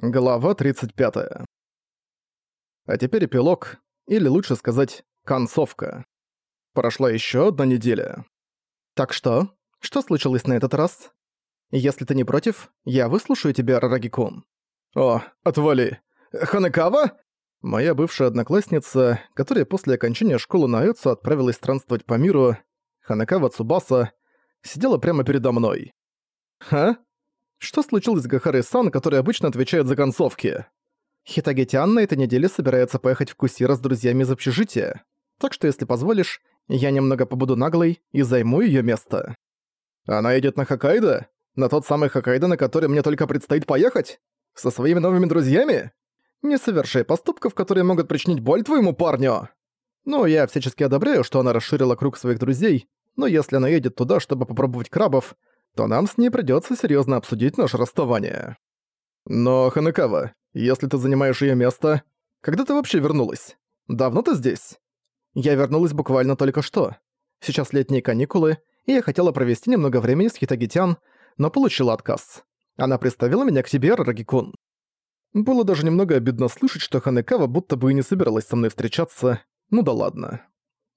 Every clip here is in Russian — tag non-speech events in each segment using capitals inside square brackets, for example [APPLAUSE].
Глава 35. А теперь эпилог, или лучше сказать, концовка. Прошла еще одна неделя. Так что? Что случилось на этот раз? Если ты не против, я выслушаю тебя, Рарагикун. О, отвали. Ханекава? Моя бывшая одноклассница, которая после окончания школы на Эцу отправилась странствовать по миру, Ханекава Цубаса, сидела прямо передо мной. Ха? Что случилось с Гахарой-сан, который обычно отвечает за концовки? Хитагетян на этой неделе собирается поехать в Кусира с друзьями из общежития. Так что, если позволишь, я немного побуду наглой и займу её место. Она идет на Хоккайдо? На тот самый Хоккайдо, на который мне только предстоит поехать? Со своими новыми друзьями? Не совершай поступков, которые могут причинить боль твоему парню. Ну, я всячески одобряю, что она расширила круг своих друзей, но если она едет туда, чтобы попробовать крабов, то нам с ней придётся серьёзно обсудить наше расставание. Но, Ханекава, если ты занимаешь её место, когда ты вообще вернулась? Давно ты здесь? Я вернулась буквально только что. Сейчас летние каникулы, и я хотела провести немного времени с Хитагитян, но получила отказ. Она представила меня к себе, Рарагикун. Было даже немного обидно слышать, что Ханекава будто бы и не собиралась со мной встречаться. Ну да ладно.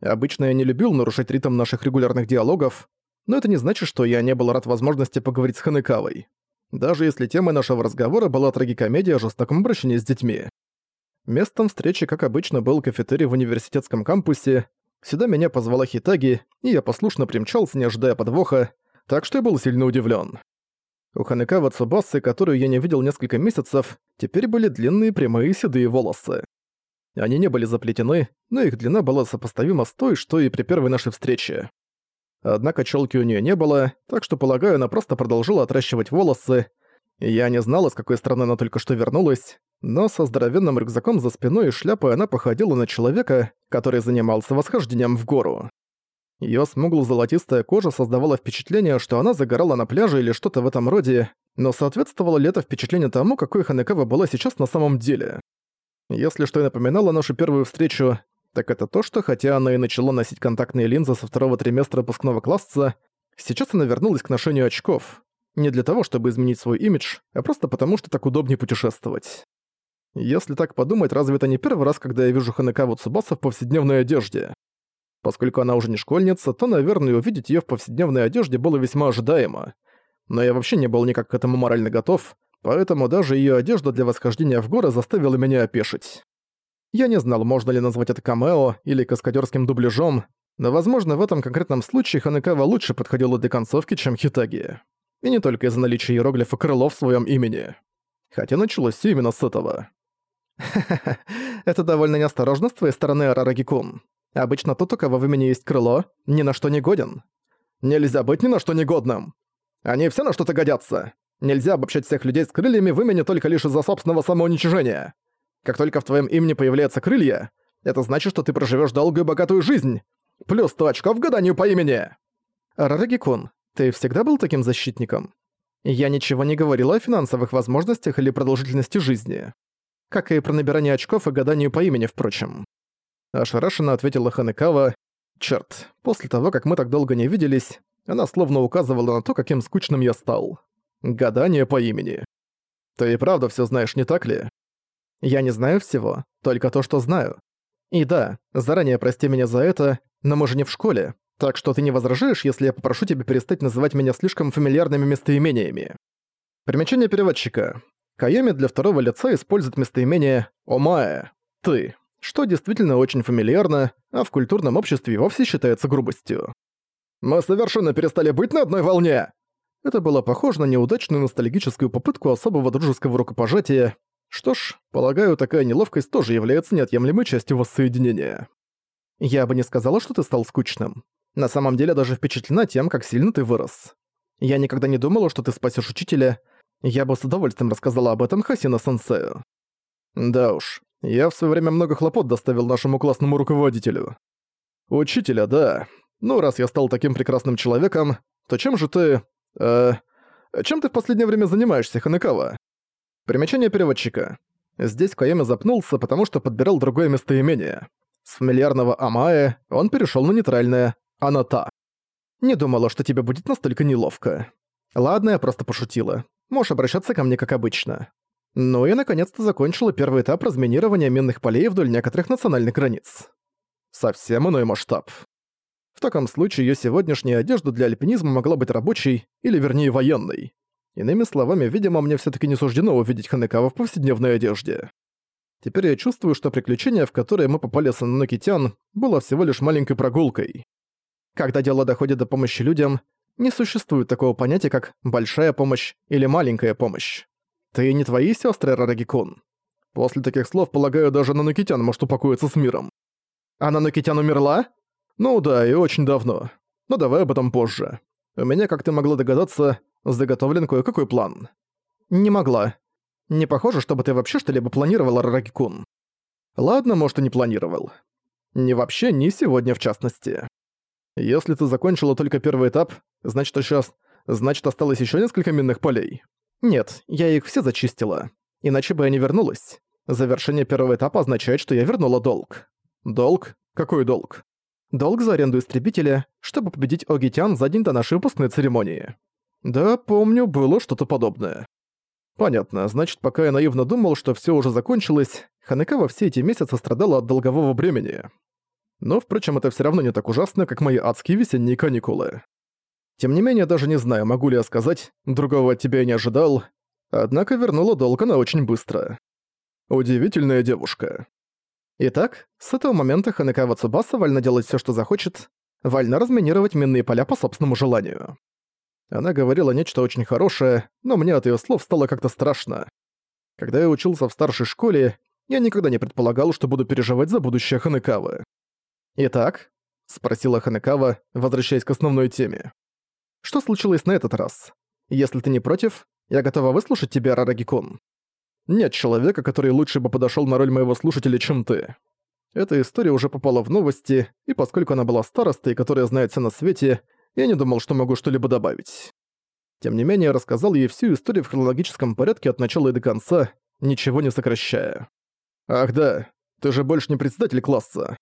Обычно я не любил нарушать ритм наших регулярных диалогов, но это не значит, что я не был рад возможности поговорить с Ханекавой. Даже если темой нашего разговора была трагикомедия о жестоком обращении с детьми. Местом встречи, как обычно, был кафетерий в университетском кампусе. Сюда меня позвала Хитаги, и я послушно примчался, не ожидая подвоха, так что я был сильно удивлен. У Ханекава Цубасы, которую я не видел несколько месяцев, теперь были длинные прямые седые волосы. Они не были заплетены, но их длина была сопоставима с той, что и при первой нашей встрече. Однако челки у нее не было, так что, полагаю, она просто продолжила отращивать волосы. Я не знала, с какой стороны она только что вернулась, но со здоровенным рюкзаком за спиной и шляпой она походила на человека, который занимался восхождением в гору. Её смугло-золотистая кожа создавала впечатление, что она загорала на пляже или что-то в этом роде, но соответствовало ли это впечатление тому, какой Ханекава была сейчас на самом деле. Если что и напоминало нашу первую встречу, так это то, что хотя она и начала носить контактные линзы со второго триместра выпускного класса, сейчас она вернулась к ношению очков. Не для того, чтобы изменить свой имидж, а просто потому, что так удобнее путешествовать. Если так подумать, разве это не первый раз, когда я вижу Ханекаву Цубаса в повседневной одежде? Поскольку она уже не школьница, то, наверное, увидеть её в повседневной одежде было весьма ожидаемо. Но я вообще не был никак к этому морально готов, поэтому даже её одежда для восхождения в горы заставила меня опешить. Я не знал, можно ли назвать это камео или каскадерским дубляжом, но, возможно, в этом конкретном случае Ханекава лучше подходила для концовки, чем Хитаги. И не только из-за наличия иероглифа крыло в своем имени. Хотя началось именно с этого. Ха-ха-ха, [LAUGHS] это довольно неосторожно с твоей стороны, Арарагикун. Обычно тот, у кого в имени есть крыло, ни на что не годен. Нельзя быть ни на что не годным. Они все на что-то годятся. Нельзя обобщать всех людей с крыльями в имени только лишь из-за собственного самоуничижения. Как только в твоем имени появляются крылья, это значит, что ты проживешь долгую богатую жизнь. Плюс 100 очков гаданию по имени. Рараги-кун, ты всегда был таким защитником? Я ничего не говорила о финансовых возможностях или продолжительности жизни. Как и про набирание очков и гаданию по имени, впрочем. Ошарашенно ответила Ханекава. Черт, после того, как мы так долго не виделись, она словно указывала на то, каким скучным я стал. Гадание по имени. Ты и правда все знаешь, не так ли? Я не знаю всего, только то, что знаю. И да, заранее прости меня за это, но мы же не в школе, так что ты не возражаешь, если я попрошу тебя перестать называть меня слишком фамильярными местоимениями. Примечание переводчика. Кайоми для второго лица использует местоимение «омае» — «ты», что действительно очень фамильярно, а в культурном обществе вовсе считается грубостью. «Мы совершенно перестали быть на одной волне!» Это было похоже на неудачную ностальгическую попытку особого дружеского рукопожатия, что ж, полагаю, такая неловкость тоже является неотъемлемой частью воссоединения. Я бы не сказала, что ты стал скучным. На самом деле даже впечатлена тем, как сильно ты вырос. Я никогда не думала, что ты спасешь учителя. Я бы с удовольствием рассказала об этом Хасина Сенсею. Да уж, я в свое время много хлопот доставил нашему классному руководителю. Учителя, да. Ну, раз я стал таким прекрасным человеком, то чем же ты... Э, чем ты в последнее время занимаешься, Ханекава? Примечание переводчика. Здесь Кайоми запнулся, потому что подбирал другое местоимение. С фамильярного «Амае» он перешел на нейтральное «Аната». Не думала, что тебе будет настолько неловко. Ладно, я просто пошутила. Можешь обращаться ко мне как обычно. Ну и наконец-то закончила первый этап разминирования минных полей вдоль некоторых национальных границ. Совсем иной масштаб. В таком случае её сегодняшняя одежда для альпинизма могла быть рабочей, или вернее военной. Иными словами, видимо, мне всё-таки не суждено увидеть Ханекава в повседневной одежде. Теперь я чувствую, что приключение, в которое мы попали с Ананокитян, было всего лишь маленькой прогулкой. Когда дело доходит до помощи людям, не существует такого понятия, как «большая помощь» или «маленькая помощь». Ты не твои сестры, Рарагикун. После таких слов, полагаю, даже Нанокитян может упокоиться с миром. А Нанокитян умерла? Ну да, и очень давно. Но давай об этом позже. У меня, как ты могла догадаться, заготовлен кое-какой план. Не могла. Не похоже, чтобы ты вообще что-либо планировал, Рарагикун. Ладно, может, и не планировал. Ни вообще, ни сегодня в частности. Если ты закончила только первый этап, значит, сейчас... Значит, осталось еще несколько минных полей. Нет, я их все зачистила. Иначе бы я не вернулась. Завершение первого этапа означает, что я вернула долг. Долг? Какой долг? Долг за аренду истребителя, чтобы победить Огитян за день до нашей выпускной церемонии. Да, помню, было что-то подобное. Понятно, значит, пока я наивно думал, что все уже закончилось, Ханекава все эти месяцы страдала от долгового бремени. Но, впрочем, это все равно не так ужасно, как мои адские весенние каникулы. Тем не менее, даже не знаю, могу ли я сказать, другого от тебя я не ожидал, однако вернула долг она очень быстро. Удивительная девушка. Итак, с этого момента Ханекава Цубаса вольна делать все, что захочет, вольна разминировать минные поля по собственному желанию. Она говорила нечто очень хорошее, но мне от ее слов стало как-то страшно. Когда я учился в старшей школе, я никогда не предполагал, что буду переживать за будущее Ханекавы. «Итак?» — спросила Ханекава, возвращаясь к основной теме. Что случилось на этот раз? Если ты не против, я готова выслушать тебя, Рарагикун. Нет человека, который лучше бы подошёл на роль моего слушателя, чем ты. Эта история уже попала в новости, и поскольку она была старостой, которая знает все на свете, я не думал, что могу что-либо добавить. Тем не менее, рассказал ей всю историю в хронологическом порядке от начала и до конца, ничего не сокращая. «Ах да, ты же больше не председатель класса».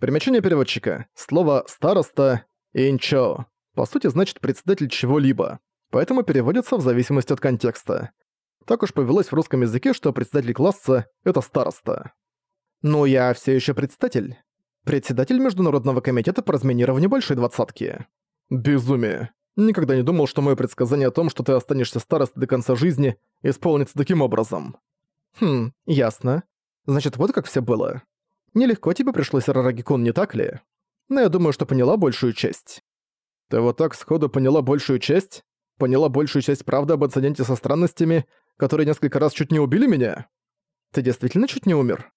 Примечание переводчика. Слово «староста» — «инчо» по сути значит председатель чего-либо, поэтому переводится в зависимости от контекста. Так уж повелось в русском языке, что председатель класса — это староста. Но я все еще председатель. Председатель Международного комитета по разминированию Большой Двадцатки. Безумие. Никогда не думал, что мое предсказание о том, что ты останешься старостой до конца жизни, исполнится таким образом. Хм, ясно. Значит, вот как все было. Нелегко тебе пришлось, Рарагикун, не так ли? Но я думаю, что поняла большую часть. Ты вот так сходу поняла большую часть? Поняла большую часть правды об инциденте со странностями, которые несколько раз чуть не убили меня? Ты действительно чуть не умер?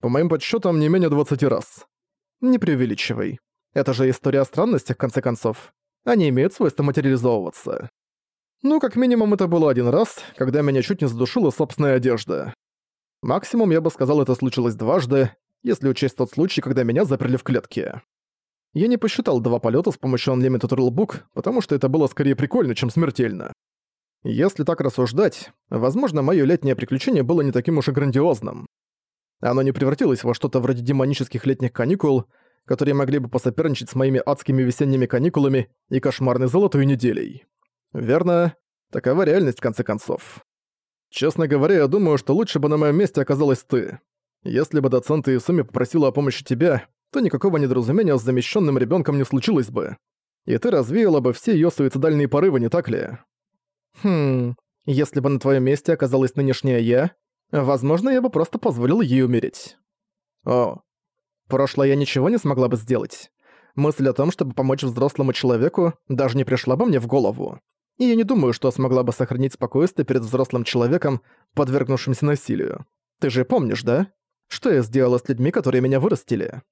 По моим подсчетам, не менее 20 раз. Не преувеличивай. Это же история о странностях, в конце концов. Они имеют свойство материализовываться. Ну, как минимум, это было один раз, когда меня чуть не задушила собственная одежда. Максимум, я бы сказал, это случилось дважды, если учесть тот случай, когда меня заперли в клетке. Я не посчитал два полета с помощью Unlimited Rulebook, потому что это было скорее прикольно, чем смертельно. Если так рассуждать, возможно, моё летнее приключение было не таким уж и грандиозным. Оно не превратилось во что-то вроде демонических летних каникул, которые могли бы посоперничать с моими адскими весенними каникулами и кошмарной золотой неделей. Верно, такова реальность в конце концов. Честно говоря, я думаю, что лучше бы на моем месте оказалась ты. Если бы доцент Исуми попросила о помощи тебя, то никакого недоразумения с замещенным ребенком не случилось бы. И ты развеяла бы все ее суицидальные порывы, не так ли? Хм, если бы на твоем месте оказалась нынешняя я, возможно, я бы просто позволил ей умереть. О, прошлое я ничего не смогла бы сделать. Мысль о том, чтобы помочь взрослому человеку, даже не пришла бы мне в голову. И я не думаю, что смогла бы сохранить спокойствие перед взрослым человеком, подвергнувшимся насилию. Ты же помнишь, да? Что я сделала с людьми, которые меня вырастили?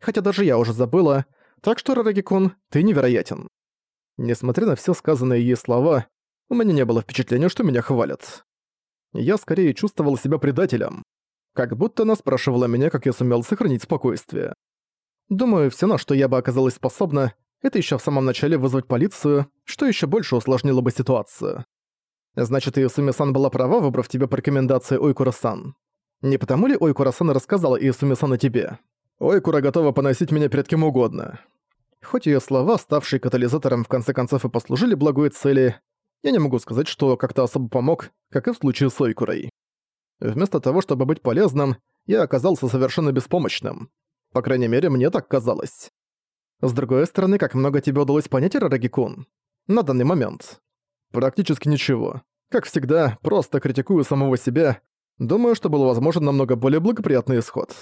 хотя даже я уже забыла, так что, Рарагикун, ты невероятен. Несмотря на все сказанные ей слова, у меня не было впечатления, что меня хвалят. Я скорее чувствовал себя предателем. Как будто она спрашивала меня, как я сумел сохранить спокойствие. Думаю, все, на что я бы оказалась способна, это еще в самом начале вызвать полицию, что еще больше усложнило бы ситуацию. Значит, Иесуми-сан была права, выбрав тебя по рекомендации Ойкура-сан. Не потому ли Ойкура-сан рассказала Иесуми-сан о тебе? Ойкура готова поносить меня перед кем угодно. Хоть ее слова, ставшие катализатором, в конце концов и послужили благой цели, я не могу сказать, что как-то особо помог, как и в случае с Ойкурой. Вместо того, чтобы быть полезным, я оказался совершенно беспомощным. По крайней мере, мне так казалось. С другой стороны, как много тебе удалось понять, Рарагикун? На данный момент. Практически ничего. Как всегда, просто критикую самого себя. Думаю, что был возможен намного более благоприятный исход.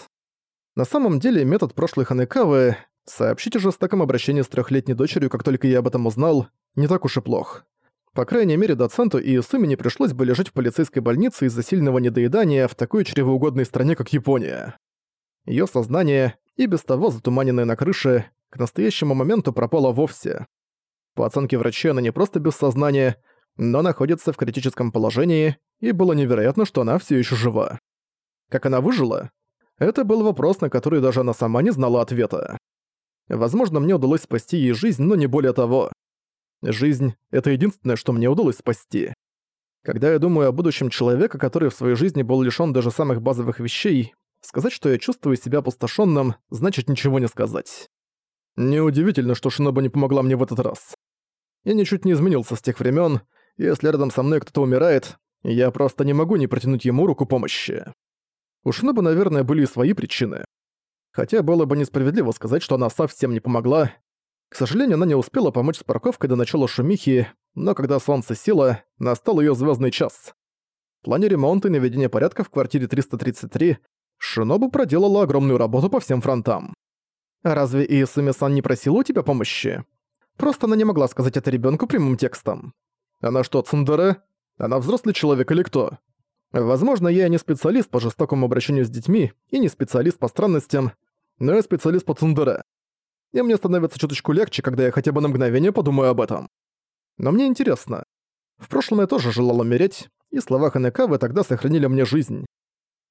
На самом деле, метод прошлой Ханекавы сообщить о жестоком обращении с трехлетней дочерью, как только я об этом узнал, не так уж и плох. По крайней мере, доценту и Исуми не пришлось бы лежать в полицейской больнице из-за сильного недоедания в такой чревоугодной стране, как Япония. Её сознание, и без того затуманенное на крыше, к настоящему моменту пропало вовсе. По оценке врача, она не просто без сознания, но находится в критическом положении, и было невероятно, что она всё ещё жива. Как она выжила? Это был вопрос, на который даже она сама не знала ответа. Возможно, мне удалось спасти ей жизнь, но не более того. Жизнь — это единственное, что мне удалось спасти. Когда я думаю о будущем человека, который в своей жизни был лишён даже самых базовых вещей, сказать, что я чувствую себя опустошённым, значит ничего не сказать. Неудивительно, что Шиноба не помогла мне в этот раз. Я ничуть не изменился с тех времён, если рядом со мной кто-то умирает, я просто не могу не протянуть ему руку помощи. У Шиноба, наверное, были и свои причины. Хотя было бы несправедливо сказать, что она совсем не помогла, к сожалению, она не успела помочь с парковкой до начала шумихи, но когда солнце село, настал её звёздный час. В плане ремонта и наведения порядка в квартире 333 Шинобу проделала огромную работу по всем фронтам. «Разве Иисуми-сан не просила у тебя помощи?» Просто она не могла сказать это ребёнку прямым текстом. «Она что, цундере? Она взрослый человек или кто?» Возможно, я не специалист по жестокому обращению с детьми и не специалист по странностям, но я специалист по цундере и мне становится чуточку легче, когда я хотя бы на мгновение подумаю об этом. Но мне интересно. В прошлом я тоже желал умереть, и слова Ханекавы тогда сохранили мне жизнь.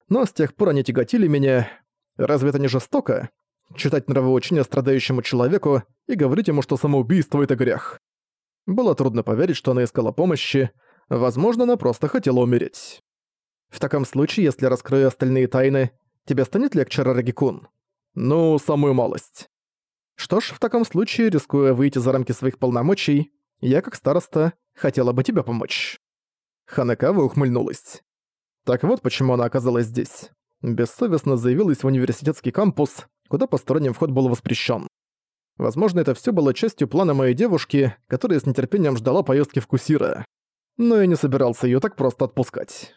Но с тех пор они тяготили меня. Разве это не жестоко? Читать нравоучение страдающему человеку и говорить ему, что самоубийство — это грех. Было трудно поверить, что она искала помощи. Возможно, она просто хотела умереть. В таком случае, если раскрою остальные тайны, тебе станет легче, Рарагикун? Ну, самую малость. Что ж, в таком случае, рискуя выйти за рамки своих полномочий, я, как староста, хотела бы тебе помочь». Ханекава ухмыльнулась. Так вот почему она оказалась здесь. Бессовестно заявилась в университетский кампус, куда посторонним вход был воспрещен. Возможно, это все было частью плана моей девушки, которая с нетерпением ждала поездки в Кусира. Но я не собирался ее так просто отпускать.